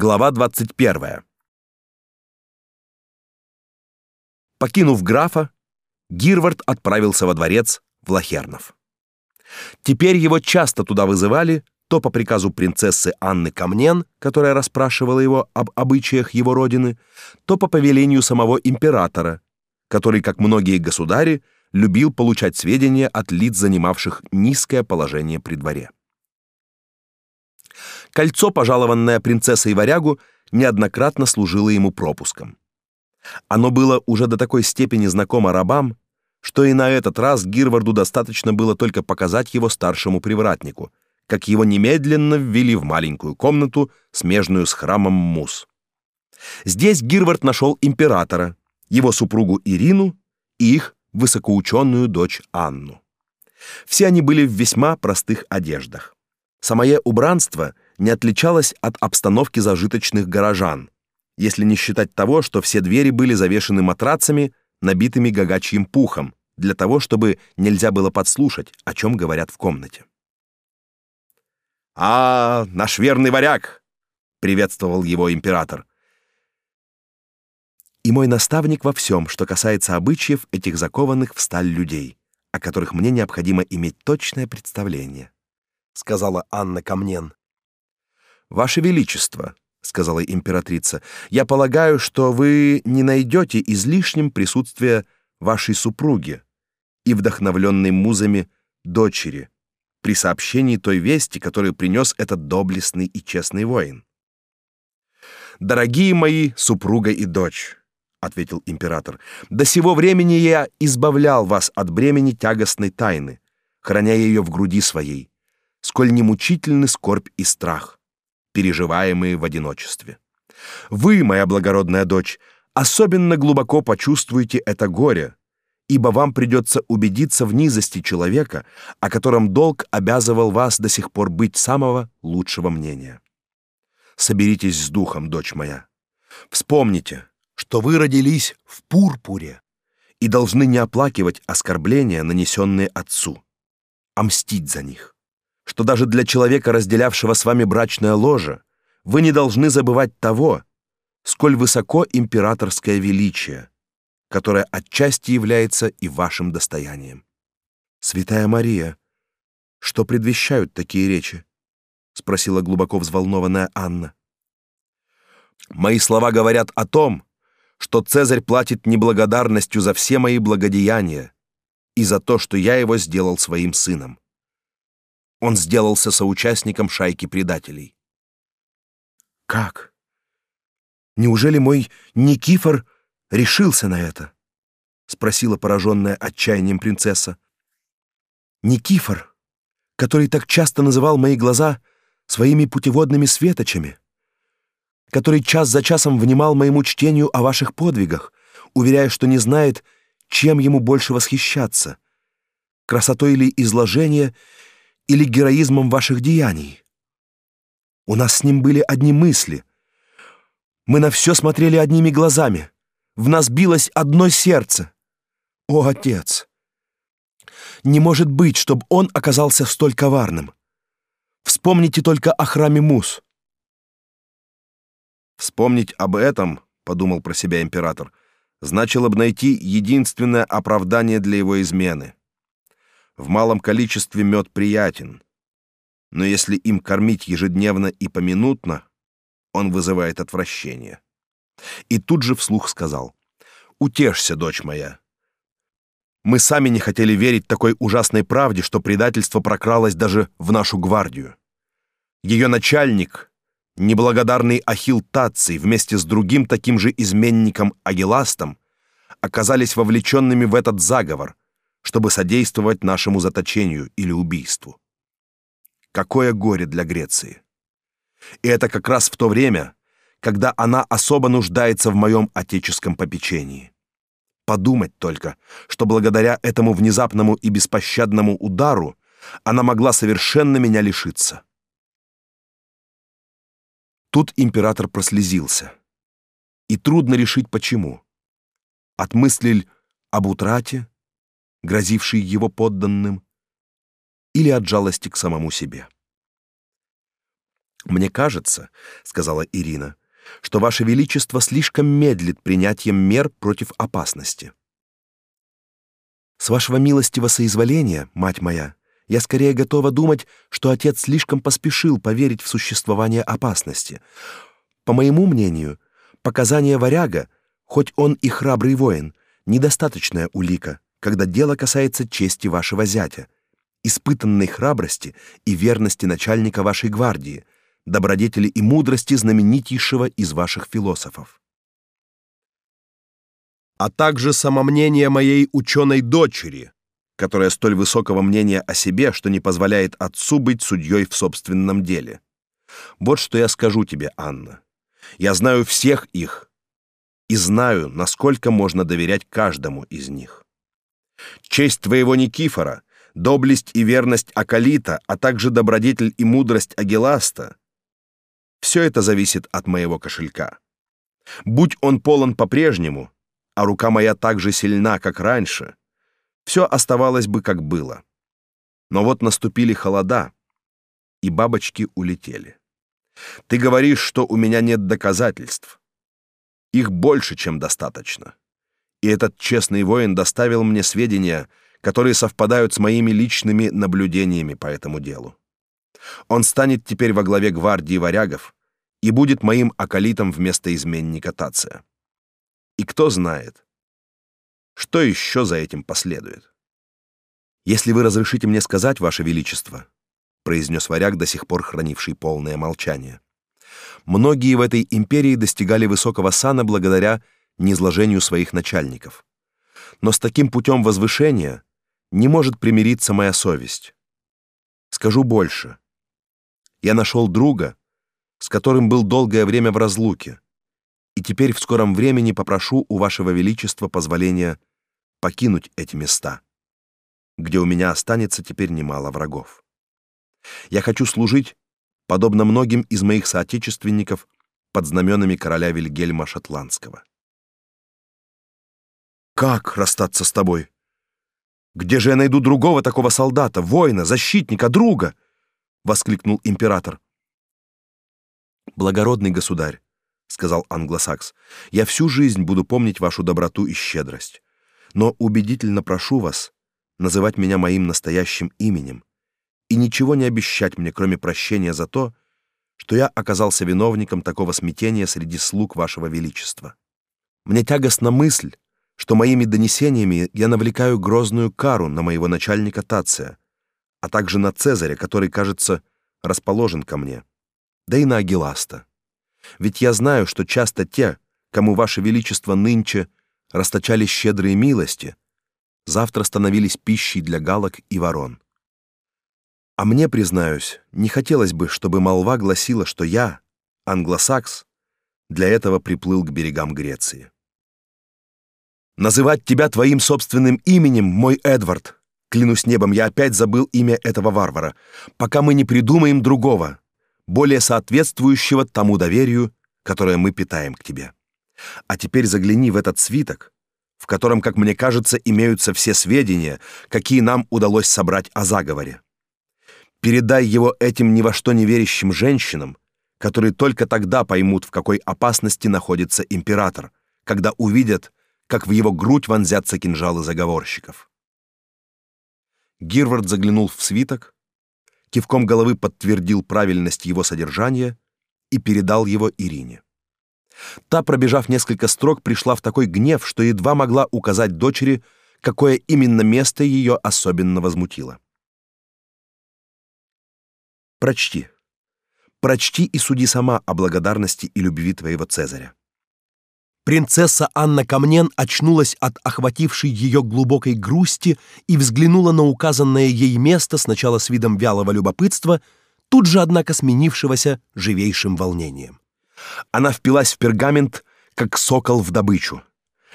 Глава 21. Покинув графа, Гирвард отправился во дворец в Лахернов. Теперь его часто туда вызывали, то по приказу принцессы Анны Камнен, которая расспрашивала его об обычаях его родины, то по повелению самого императора, который, как многие государи, любил получать сведения от лиц, занимавших низкое положение при дворе. Кольцо, пожалованное принцессой Варягу, неоднократно служило ему пропуском. Оно было уже до такой степени знакомо рабам, что и на этот раз Гирварду достаточно было только показать его старшему привратнику, как его немедленно ввели в маленькую комнату, смежную с храмом Мус. Здесь Гирвард нашел императора, его супругу Ирину и их высокоученую дочь Анну. Все они были в весьма простых одеждах. Самое убранство не отличалось от обстановки зажиточных горожан, если не считать того, что все двери были завешены матрацами, набитыми гагачьим пухом, для того, чтобы нельзя было подслушать, о чем говорят в комнате. «А, наш верный варяг!» — приветствовал его император. «И мой наставник во всем, что касается обычаев этих закованных в сталь людей, о которых мне необходимо иметь точное представление», — сказала Анна Камнен. «Ваше Величество», — сказала императрица, — «я полагаю, что вы не найдете излишним присутствие вашей супруги и вдохновленной музами дочери при сообщении той вести, которую принес этот доблестный и честный воин». «Дорогие мои супруга и дочь», — ответил император, — «до сего времени я избавлял вас от бремени тягостной тайны, храня ее в груди своей, сколь немучительны скорбь и страх переживаемые в одиночестве. Вы, моя благородная дочь, особенно глубоко почувствуете это горе, ибо вам придется убедиться в низости человека, о котором долг обязывал вас до сих пор быть самого лучшего мнения. Соберитесь с духом, дочь моя. Вспомните, что вы родились в пурпуре и должны не оплакивать оскорбления, нанесенные отцу, а мстить за них что даже для человека, разделявшего с вами брачное ложе, вы не должны забывать того, сколь высоко императорское величие, которое отчасти является и вашим достоянием. Святая Мария, что предвещают такие речи? спросила глубоко взволнованная Анна. Мои слова говорят о том, что Цезарь платит неблагодарностью за все мои благодеяния и за то, что я его сделал своим сыном он сделался соучастником шайки предателей. Как? Неужели мой Никифор решился на это? спросила пораженная отчаянием принцесса. Никифор, который так часто называл мои глаза своими путеводными светочами, который час за часом внимал моему чтению о ваших подвигах, уверяя, что не знает, чем ему больше восхищаться: красотой ли изложения или героизмом ваших деяний. У нас с ним были одни мысли. Мы на все смотрели одними глазами. В нас билось одно сердце. О, отец! Не может быть, чтобы он оказался столь коварным. Вспомните только о храме Мус. Вспомнить об этом, подумал про себя император, значило бы найти единственное оправдание для его измены. В малом количестве мед приятен, но если им кормить ежедневно и поминутно, он вызывает отвращение. И тут же вслух сказал: "Утешься, дочь моя. Мы сами не хотели верить такой ужасной правде, что предательство прокралось даже в нашу гвардию. Ее начальник, неблагодарный Ахилл Таций, вместе с другим таким же изменником Агиластом, оказались вовлеченными в этот заговор, чтобы содействовать нашему заточению или убийству. Какое горе для Греции! И это как раз в то время, когда она особо нуждается в моем отеческом попечении. Подумать только, что благодаря этому внезапному и беспощадному удару она могла совершенно меня лишиться. Тут император прослезился. И трудно решить почему. От мыслей об утрате грозивший его подданным, или от жалости к самому себе. Мне кажется, сказала Ирина, что ваше величество слишком медлит принятием мер против опасности. С вашего милостивого соизволения, мать моя, я скорее готова думать, что отец слишком поспешил поверить в существование опасности. По моему мнению, показания варяга, хоть он и храбрый воин, недостаточная улика, когда дело касается чести вашего зятя, испытанной храбрости и верности начальника вашей гвардии, добродетели и мудрости знаменитейшего из ваших философов. А также самомнение моей ученой дочери, которая столь высокого мнения о себе, что не позволяет отцу быть судьей в собственном деле. Вот что я скажу тебе, Анна. Я знаю всех их и знаю, насколько можно доверять каждому из них. Честь твоего Никифора, доблесть и верность Акалита, а также добродетель и мудрость Агиласта — все это зависит от моего кошелька. Будь он полон по-прежнему, а рука моя так же сильна, как раньше, все оставалось бы как было. Но вот наступили холода, и бабочки улетели. Ты говоришь, что у меня нет доказательств. Их больше, чем достаточно. И этот честный воин доставил мне сведения, которые совпадают с моими личными наблюдениями по этому делу. Он станет теперь во главе гвардии варягов и будет моим акалитом вместо изменника Тация. И кто знает, что еще за этим последует? Если вы разрешите мне сказать, ваше величество, произнес варяг, до сих пор хранивший полное молчание. Многие в этой империи достигали высокого сана благодаря низложению своих начальников. Но с таким путем возвышения не может примириться моя совесть. Скажу больше. Я нашел друга, с которым был долгое время в разлуке, и теперь в скором времени попрошу у вашего величества позволения покинуть эти места, где у меня останется теперь немало врагов. Я хочу служить, подобно многим из моих соотечественников, под знаменами короля Вильгельма Шотландского. Как расстаться с тобой? Где же я найду другого такого солдата, воина, защитника, друга? воскликнул император. Благородный государь, сказал англосакс. Я всю жизнь буду помнить вашу доброту и щедрость но убедительно прошу вас называть меня моим настоящим именем и ничего не обещать мне, кроме прощения за то, что я оказался виновником такого смятения среди слуг вашего величества. Мне тягостна мысль, что моими донесениями я навлекаю грозную кару на моего начальника Тация, а также на Цезаря, который, кажется, расположен ко мне, да и на Агиласта. Ведь я знаю, что часто те, кому ваше величество нынче расточали щедрые милости, завтра становились пищей для галок и ворон. А мне, признаюсь, не хотелось бы, чтобы молва гласила, что я, англосакс, для этого приплыл к берегам Греции. Называть тебя твоим собственным именем, мой Эдвард. Клянусь небом, я опять забыл имя этого варвара, пока мы не придумаем другого, более соответствующего тому доверию, которое мы питаем к тебе. А теперь загляни в этот свиток, в котором, как мне кажется, имеются все сведения, какие нам удалось собрать о заговоре. Передай его этим ни во что не верящим женщинам, которые только тогда поймут, в какой опасности находится император, когда увидят, как в его грудь вонзятся кинжалы заговорщиков. Гирвард заглянул в свиток, кивком головы подтвердил правильность его содержания и передал его Ирине. Та, пробежав несколько строк, пришла в такой гнев, что едва могла указать дочери, какое именно место ее особенно возмутило. Прочти. Прочти и суди сама о благодарности и любви твоего Цезаря. Принцесса Анна Камнен очнулась от охватившей ее глубокой грусти и взглянула на указанное ей место сначала с видом вялого любопытства, тут же однако сменившегося живейшим волнением. Она впилась в пергамент, как сокол в добычу.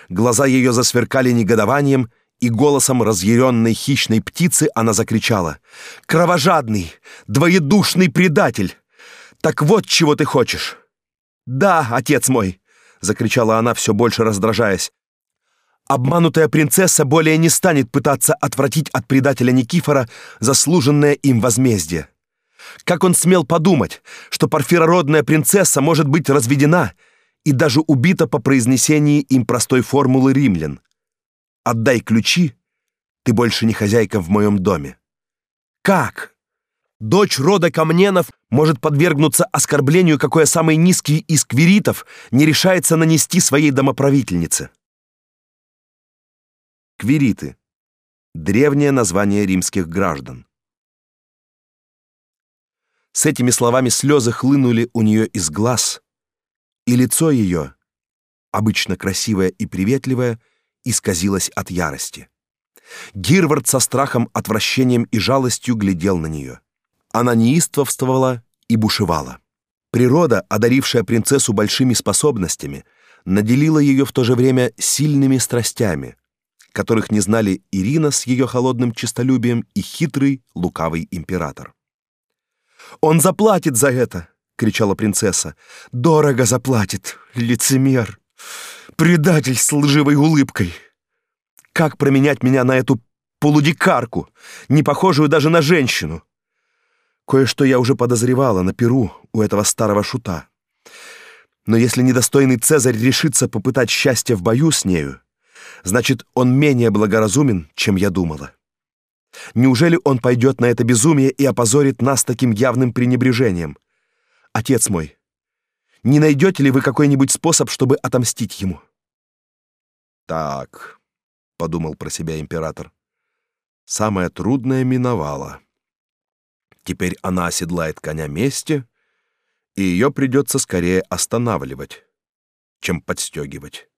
Глаза ее засверкали негодованием, и голосом разъяренной хищной птицы она закричала: "Кровожадный, двоедушный предатель! Так вот чего ты хочешь?" "Да, отец мой", закричала она все больше раздражаясь. Обманутая принцесса более не станет пытаться отвратить от предателя Никифора заслуженное им возмездие. Как он смел подумать, что парфирородная принцесса может быть разведена и даже убита по произнесении им простой формулы римлян? Отдай ключи, ты больше не хозяйка в моем доме. Как? Дочь рода Камненов может подвергнуться оскорблению, какое самый низкий из квиритов не решается нанести своей домоправительнице. Квириты. Древнее название римских граждан. С этими словами слезы хлынули у нее из глаз, и лицо ее, обычно красивое и приветливое, исказилось от ярости. Гирвард со страхом, отвращением и жалостью глядел на нее. Она неистовствовала и бушевала. Природа, одарившая принцессу большими способностями, наделила ее в то же время сильными страстями, которых не знали Ирина с ее холодным честолюбием и хитрый, лукавый император. Он заплатит за это, кричала принцесса. Дорого заплатит, лицемер, предатель с лживой улыбкой. Как променять меня на эту полудикарку, не похожую даже на женщину? Кое-что я уже подозревала на перу у этого старого шута. Но если недостойный Цезарь решится попытать счастье в бою с нею, значит, он менее благоразумен, чем я думала. Неужели он пойдет на это безумие и опозорит нас таким явным пренебрежением? Отец мой, не найдете ли вы какой-нибудь способ, чтобы отомстить ему? Так, подумал про себя император. Самое трудное миновало. Теперь она оседлает коня мести, и ее придется скорее останавливать, чем подстегивать.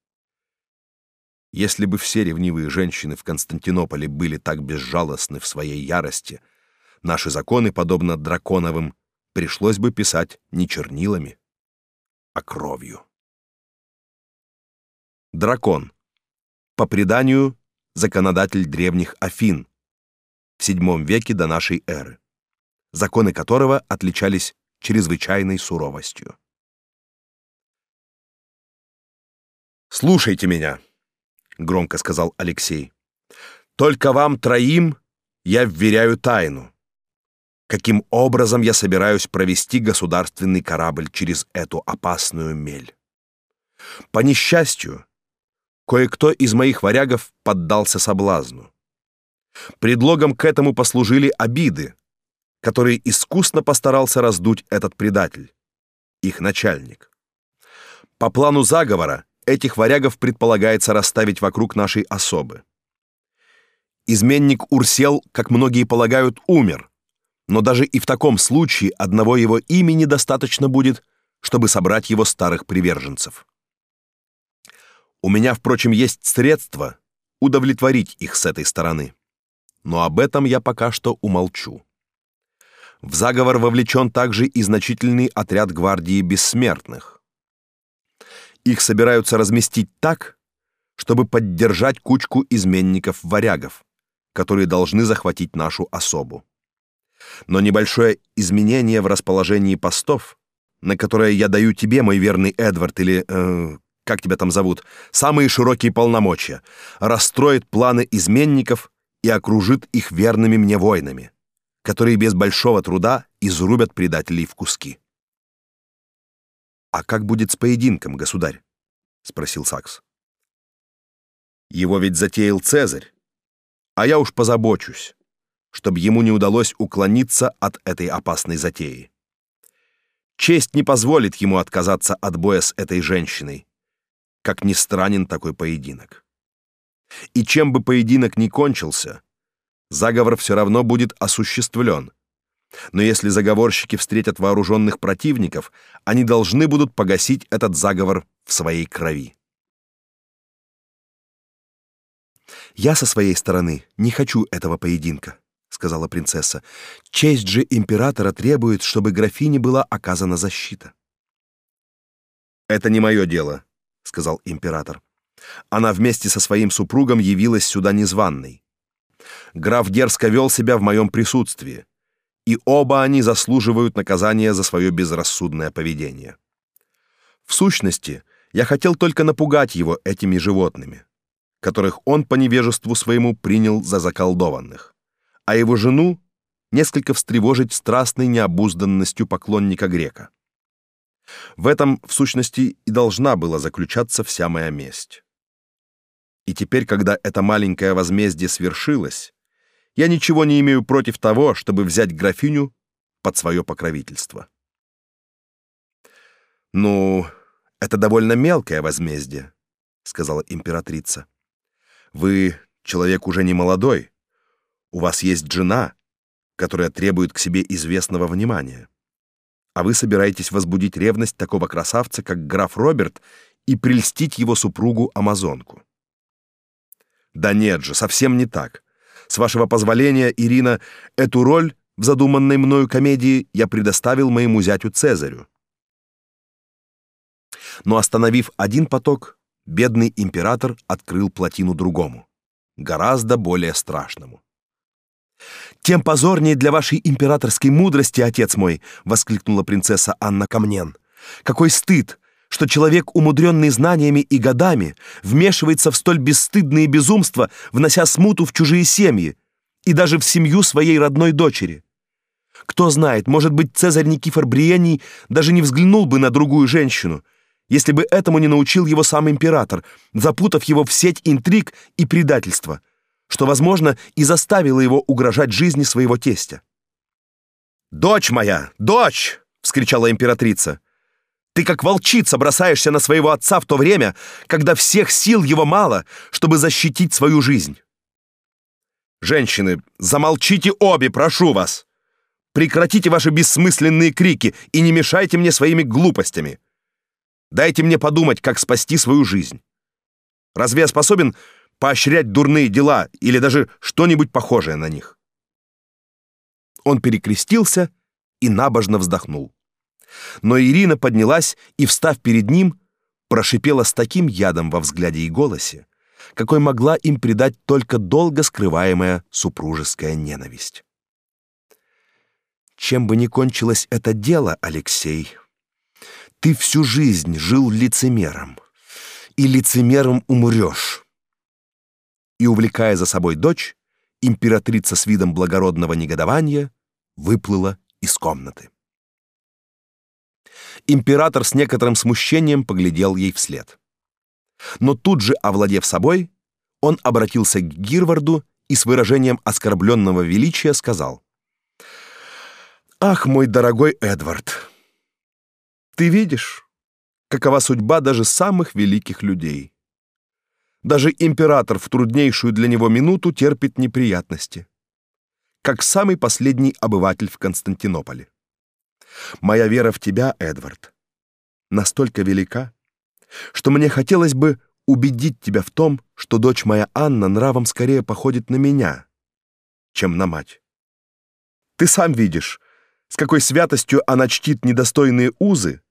Если бы все ревнивые женщины в Константинополе были так безжалостны в своей ярости, наши законы, подобно драконовым, пришлось бы писать не чернилами, а кровью. Дракон. По преданию, законодатель древних Афин в VII веке до нашей эры, законы которого отличались чрезвычайной суровостью. Слушайте меня громко сказал Алексей. Только вам троим я вверяю тайну. Каким образом я собираюсь провести государственный корабль через эту опасную мель? По несчастью, кое-кто из моих варягов поддался соблазну. Предлогом к этому послужили обиды, которые искусно постарался раздуть этот предатель, их начальник. По плану заговора этих варягов предполагается расставить вокруг нашей особы. Изменник Урсел, как многие полагают, умер, но даже и в таком случае одного его имени достаточно будет, чтобы собрать его старых приверженцев. У меня, впрочем, есть средства удовлетворить их с этой стороны. Но об этом я пока что умолчу. В заговор вовлечен также и значительный отряд гвардии бессмертных. Их собираются разместить так, чтобы поддержать кучку изменников-варягов, которые должны захватить нашу особу. Но небольшое изменение в расположении постов, на которое я даю тебе, мой верный Эдвард, или э, как тебя там зовут, самые широкие полномочия, расстроит планы изменников и окружит их верными мне воинами, которые без большого труда изрубят предателей в куски. А как будет с поединком, государь? спросил Сакс. Его ведь затеял Цезарь. А я уж позабочусь, чтобы ему не удалось уклониться от этой опасной затеи. Честь не позволит ему отказаться от боя с этой женщиной. Как ни странен такой поединок. И чем бы поединок ни кончился, заговор все равно будет осуществлен, но если заговорщики встретят вооруженных противников, они должны будут погасить этот заговор в своей крови. Я со своей стороны не хочу этого поединка, сказала принцесса. Честь же императора требует, чтобы графине была оказана защита. Это не мое дело, сказал император. Она вместе со своим супругом явилась сюда незваной. Граф дерзко вел себя в моем присутствии и оба они заслуживают наказания за свое безрассудное поведение. В сущности, я хотел только напугать его этими животными, которых он по невежеству своему принял за заколдованных, а его жену несколько встревожить страстной необузданностью поклонника грека. В этом, в сущности, и должна была заключаться вся моя месть. И теперь, когда это маленькое возмездие свершилось, я ничего не имею против того, чтобы взять графиню под свое покровительство. Ну, это довольно мелкое возмездие, сказала императрица. Вы человек уже не молодой. У вас есть жена, которая требует к себе известного внимания. А вы собираетесь возбудить ревность такого красавца, как граф Роберт, и прельстить его супругу-амазонку. Да нет же, совсем не так. С вашего позволения, Ирина, эту роль в задуманной мною комедии я предоставил моему зятю Цезарю. Но остановив один поток, бедный император открыл плотину другому, гораздо более страшному. Тем позорнее для вашей императорской мудрости, отец мой, воскликнула принцесса Анна Камнен. Какой стыд, что человек, умудренный знаниями и годами, вмешивается в столь бесстыдные безумства, внося смуту в чужие семьи и даже в семью своей родной дочери. Кто знает, может быть, Цезарь Никифор Бриений даже не взглянул бы на другую женщину, если бы этому не научил его сам император, запутав его в сеть интриг и предательства, что, возможно, и заставило его угрожать жизни своего тестя. «Дочь моя! Дочь!» — вскричала императрица. «Ты как волчица бросаешься на своего отца в то время, когда всех сил его мало, чтобы защитить свою жизнь». «Женщины, замолчите обе, прошу вас! Прекратите ваши бессмысленные крики и не мешайте мне своими глупостями!» Дайте мне подумать, как спасти свою жизнь. Разве я способен поощрять дурные дела или даже что-нибудь похожее на них? Он перекрестился и набожно вздохнул. Но Ирина поднялась и, встав перед ним, прошипела с таким ядом во взгляде и голосе, какой могла им придать только долго скрываемая супружеская ненависть. Чем бы ни кончилось это дело, Алексей, ты всю жизнь жил лицемером, и лицемером умрешь. И увлекая за собой дочь, императрица с видом благородного негодования выплыла из комнаты. Император с некоторым смущением поглядел ей вслед. Но тут же, овладев собой, он обратился к Гирварду и с выражением оскорбленного величия сказал: "Ах, мой дорогой Эдвард, ты видишь, какова судьба даже самых великих людей. Даже император в труднейшую для него минуту терпит неприятности, как самый последний обыватель в Константинополе. Моя вера в тебя, Эдвард, настолько велика, что мне хотелось бы убедить тебя в том, что дочь моя Анна нравом скорее походит на меня, чем на мать. Ты сам видишь, с какой святостью она чтит недостойные узы,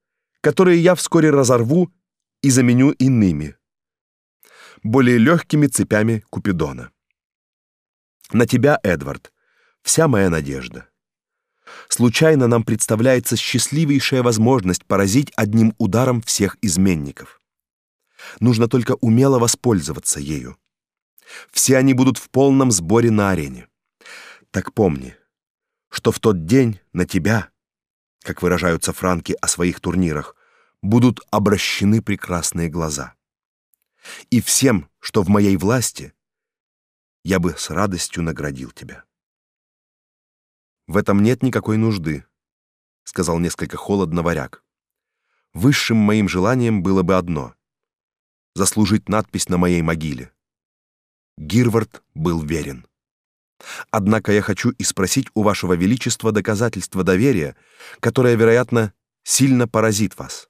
которые я вскоре разорву и заменю иными, более легкими цепями Купидона. На тебя, Эдвард, вся моя надежда. Случайно нам представляется счастливейшая возможность поразить одним ударом всех изменников. Нужно только умело воспользоваться ею. Все они будут в полном сборе на арене. Так помни, что в тот день на тебя как выражаются франки о своих турнирах, будут обращены прекрасные глаза. И всем, что в моей власти, я бы с радостью наградил тебя. В этом нет никакой нужды, сказал несколько холодно варяг. Высшим моим желанием было бы одно заслужить надпись на моей могиле. Гирвард был верен. Однако я хочу и спросить у вашего величества доказательства доверия, которое, вероятно, сильно поразит вас.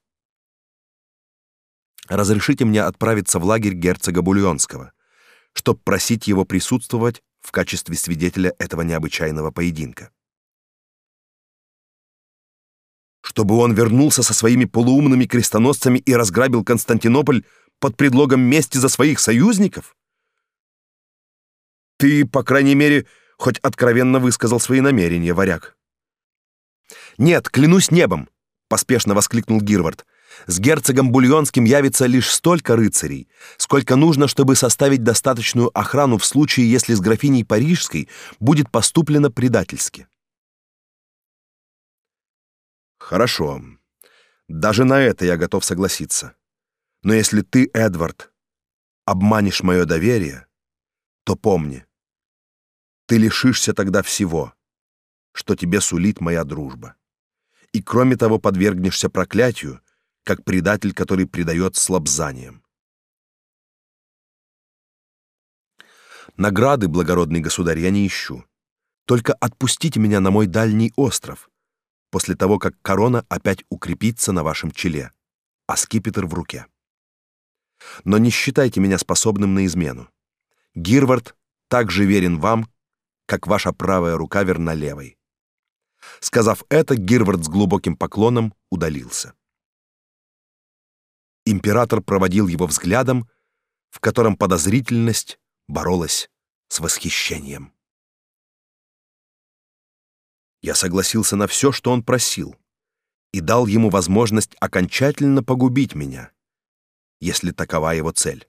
Разрешите мне отправиться в лагерь герцога Бульонского, чтобы просить его присутствовать в качестве свидетеля этого необычайного поединка. Чтобы он вернулся со своими полуумными крестоносцами и разграбил Константинополь под предлогом мести за своих союзников? Ты, по крайней мере, хоть откровенно высказал свои намерения, варяг. Нет, клянусь небом, поспешно воскликнул Гирвард. С герцогом Бульонским явится лишь столько рыцарей, сколько нужно, чтобы составить достаточную охрану в случае, если с графиней Парижской будет поступлено предательски. Хорошо. Даже на это я готов согласиться. Но если ты, Эдвард, обманешь мое доверие, то помни, ты лишишься тогда всего, что тебе сулит моя дружба. И кроме того подвергнешься проклятию, как предатель, который предает слабзанием. Награды, благородный государь, я не ищу. Только отпустите меня на мой дальний остров, после того, как корона опять укрепится на вашем челе, а скипетр в руке. Но не считайте меня способным на измену. Гирвард так же верен вам, как ваша правая рука верна левой. Сказав это, Гирвард с глубоким поклоном удалился. Император проводил его взглядом, в котором подозрительность боролась с восхищением. Я согласился на все, что он просил, и дал ему возможность окончательно погубить меня, если такова его цель.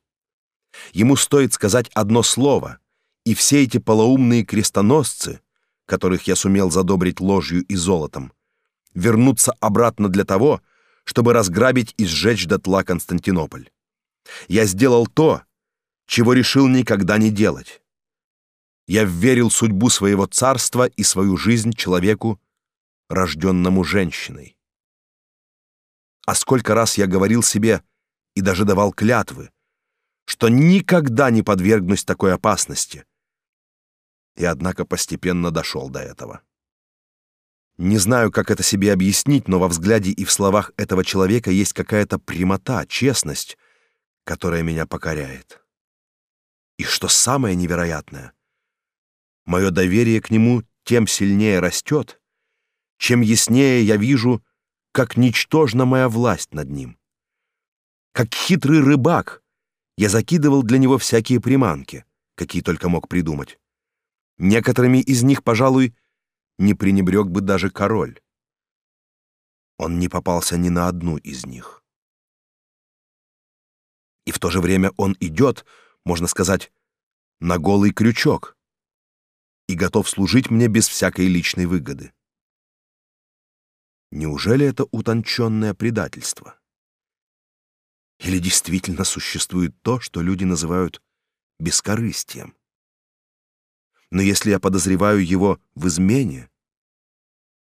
Ему стоит сказать одно слово, и все эти полоумные крестоносцы, которых я сумел задобрить ложью и золотом, вернутся обратно для того, чтобы разграбить и сжечь дотла Константинополь. Я сделал то, чего решил никогда не делать. Я верил судьбу своего царства и свою жизнь человеку, рожденному женщиной. А сколько раз я говорил себе и даже давал клятвы, что никогда не подвергнусь такой опасности. И однако постепенно дошел до этого. Не знаю, как это себе объяснить, но во взгляде и в словах этого человека есть какая-то прямота, честность, которая меня покоряет. И что самое невероятное, Мое доверие к нему тем сильнее растет, чем яснее я вижу, как ничтожна моя власть над ним. Как хитрый рыбак я закидывал для него всякие приманки, какие только мог придумать. Некоторыми из них, пожалуй, не пренебрег бы даже король. Он не попался ни на одну из них. И в то же время он идет, можно сказать, на голый крючок и готов служить мне без всякой личной выгоды. Неужели это утонченное предательство? Или действительно существует то, что люди называют бескорыстием? Но если я подозреваю его в измене,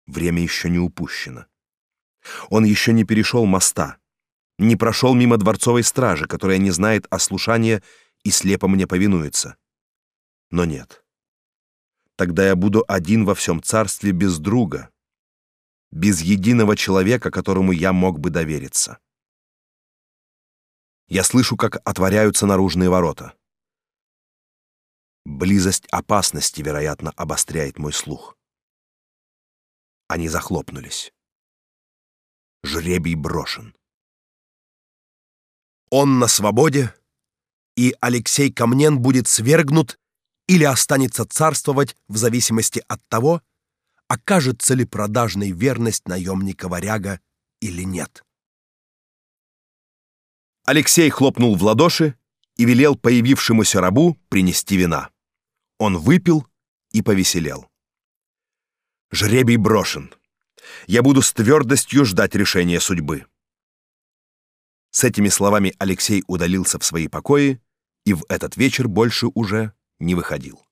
время еще не упущено. Он еще не перешел моста, не прошел мимо дворцовой стражи, которая не знает ослушания и слепо мне повинуется. Но нет. Тогда я буду один во всем царстве без друга, без единого человека, которому я мог бы довериться. Я слышу, как отворяются наружные ворота. Близость опасности, вероятно, обостряет мой слух. Они захлопнулись. Жребий брошен. Он на свободе, и Алексей Камнен будет свергнут или останется царствовать в зависимости от того, окажется ли продажной верность наемника варяга или нет. Алексей хлопнул в ладоши и велел появившемуся рабу принести вина. Он выпил и повеселел. Жребий брошен. Я буду с твердостью ждать решения судьбы. С этими словами Алексей удалился в свои покои и в этот вечер больше уже не выходил.